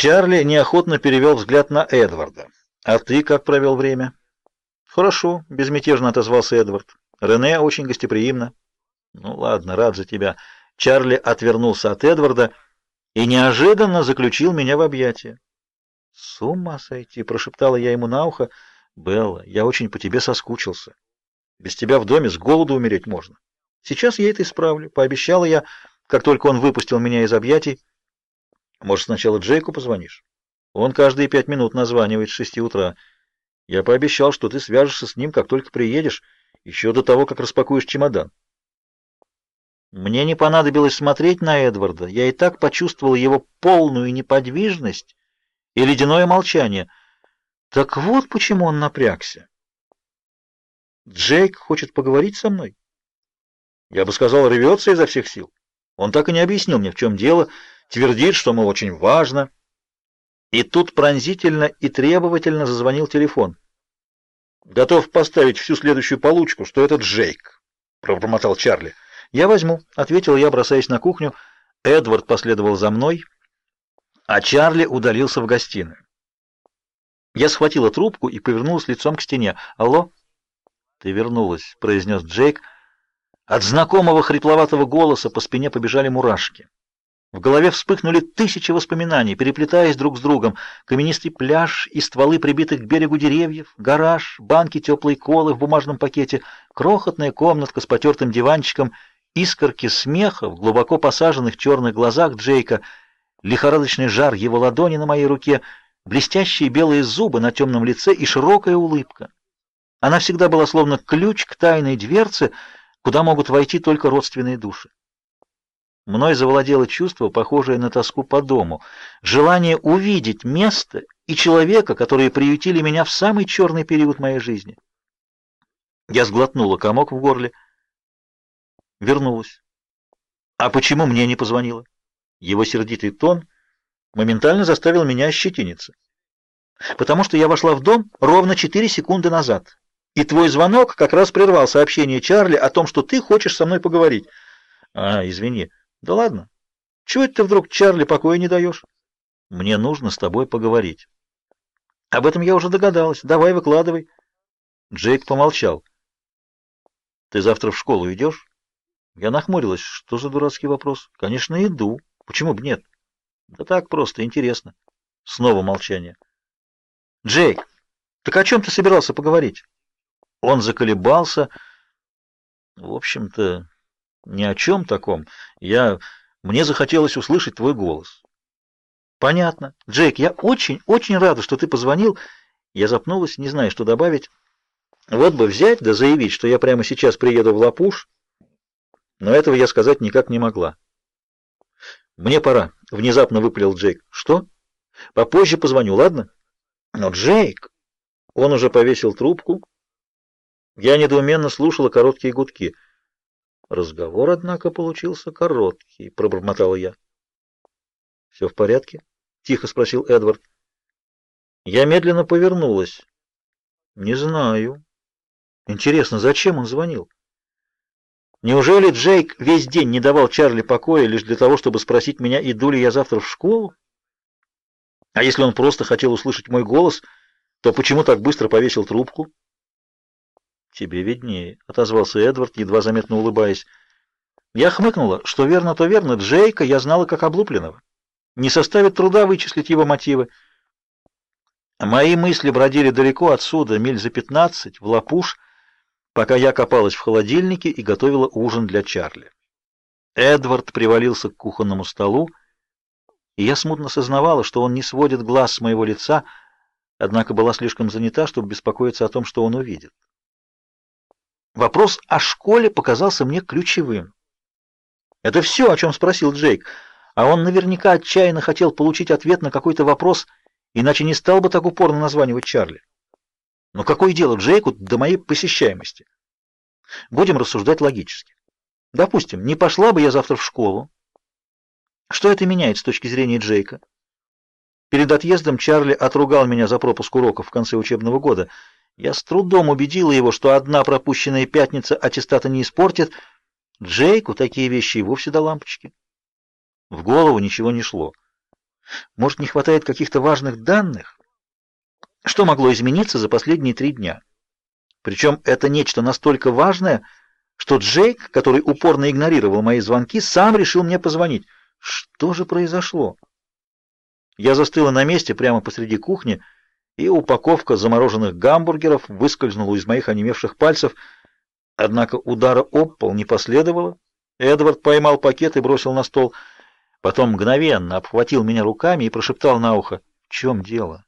Чарли неохотно перевел взгляд на Эдварда. «А ты как провел время?» «Хорошо», — безмятежно отозвался Эдвард. «Рене очень гостеприимно». «Ну ладно, рад за тебя». Чарли отвернулся от Эдварда и неожиданно заключил меня в объятия. «С ума сойти!» — прошептала я ему на ухо. «Белла, я очень по тебе соскучился. Без тебя в доме с голоду умереть можно. Сейчас я это исправлю», — пообещала я, как только он выпустил меня из объятий. «Может, сначала Джейку позвонишь? Он каждые пять минут названивает с шести утра. Я пообещал, что ты свяжешься с ним, как только приедешь, еще до того, как распакуешь чемодан». Мне не понадобилось смотреть на Эдварда. Я и так почувствовал его полную неподвижность и ледяное молчание. Так вот почему он напрягся. Джейк хочет поговорить со мной? Я бы сказал, рвется изо всех сил. Он так и не объяснил мне, в чем дело, твердит, что мы очень важно. И тут пронзительно и требовательно зазвонил телефон. Готов поставить всю следующую получку, что это Джейк, пробормотал Чарли. «Я возьму», — ответил я, бросаясь на кухню. Эдвард последовал за мной, а Чарли удалился в гостиную. Я схватила трубку и повернулась лицом к стене. «Алло?» «Ты вернулась», — произнес Джейк. От знакомого хрипловатого голоса по спине побежали мурашки. В голове вспыхнули тысячи воспоминаний, переплетаясь друг с другом. Каменистый пляж и стволы прибитых к берегу деревьев, гараж, банки теплой колы в бумажном пакете, крохотная комнатка с потертым диванчиком — искорки смеха в глубоко посаженных черных глазах Джейка, лихорадочный жар его ладони на моей руке, блестящие белые зубы на темном лице и широкая улыбка. Она всегда была словно ключ к тайной дверце, куда могут войти только родственные души. Мной завладело чувство, похожее на тоску по дому, желание увидеть место и человека, которые приютили меня в самый черный период моей жизни. Я сглотнула комок в горле. Вернулась. А почему мне не позвонила? Его сердитый тон моментально заставил меня ощетиниться. Потому что я вошла в дом ровно четыре секунды назад. И твой звонок как раз прервал сообщение Чарли о том, что ты хочешь со мной поговорить. А, извини. Да ладно. Чего это ты вдруг Чарли покоя не даешь? Мне нужно с тобой поговорить. Об этом я уже догадалась. Давай, выкладывай. Джейк помолчал. Ты завтра в школу идешь? Я нахмурилась. Что за дурацкий вопрос? Конечно, иду. Почему бы нет? Да так просто, интересно. Снова молчание. Джейк, так о чем ты собирался поговорить? Он заколебался. В общем-то, ни о чем таком. Я... Мне захотелось услышать твой голос. Понятно. Джейк, я очень, очень рада, что ты позвонил. Я запнулась, не знаю, что добавить. Вот бы взять да заявить, что я прямо сейчас приеду в Лапуш, но этого я сказать никак не могла. «Мне пора», — внезапно выпалил Джейк. «Что? Попозже позвоню, ладно?» «Но Джейк...» Он уже повесил трубку. Я недоуменно слушала короткие гудки. Разговор, однако, получился короткий, пробормотала я. «Все в порядке?» — тихо спросил Эдвард. Я медленно повернулась. «Не знаю. Интересно, зачем он звонил?» Неужели Джейк весь день не давал Чарли покоя лишь для того, чтобы спросить меня, иду ли я завтра в школу? А если он просто хотел услышать мой голос, то почему так быстро повесил трубку? Тебе виднее, отозвался Эдвард, едва заметно улыбаясь. Я хмыкнула, что верно, то верно. Джейка я знала как облупленного. Не составит труда вычислить его мотивы. Мои мысли бродили далеко отсюда, миль за пятнадцать, в Лапуш, пока я копалась в холодильнике и готовила ужин для Чарли. Эдвард привалился к кухонному столу, и я смутно сознавала, что он не сводит глаз с моего лица, однако была слишком занята, чтобы беспокоиться о том, что он увидит. Вопрос о школе показался мне ключевым. Это все, о чем спросил Джейк, а он наверняка отчаянно хотел получить ответ на какой-то вопрос, иначе не стал бы так упорно названивать Чарли. Но какое дело Джейку до моей посещаемости? Будем рассуждать логически. Допустим, не пошла бы я завтра в школу. Что это меняет с точки зрения Джейка? Перед отъездом Чарли отругал меня за пропуск уроков в конце учебного года. Я с трудом убедила его, что одна пропущенная пятница аттестата не испортит. Джейку такие вещи и вовсе до лампочки. В голову ничего не шло. Может, не хватает каких-то важных данных? Что могло измениться за последние три дня? Причем это нечто настолько важное, что Джейк, который упорно игнорировал мои звонки, сам решил мне позвонить. Что же произошло? Я застыла на месте прямо посреди кухни, и упаковка замороженных гамбургеров выскользнула из моих онемевших пальцев. Однако удара об пол не последовало. Эдвард поймал пакет и бросил на стол. Потом мгновенно обхватил меня руками и прошептал на ухо: "В чем дело?"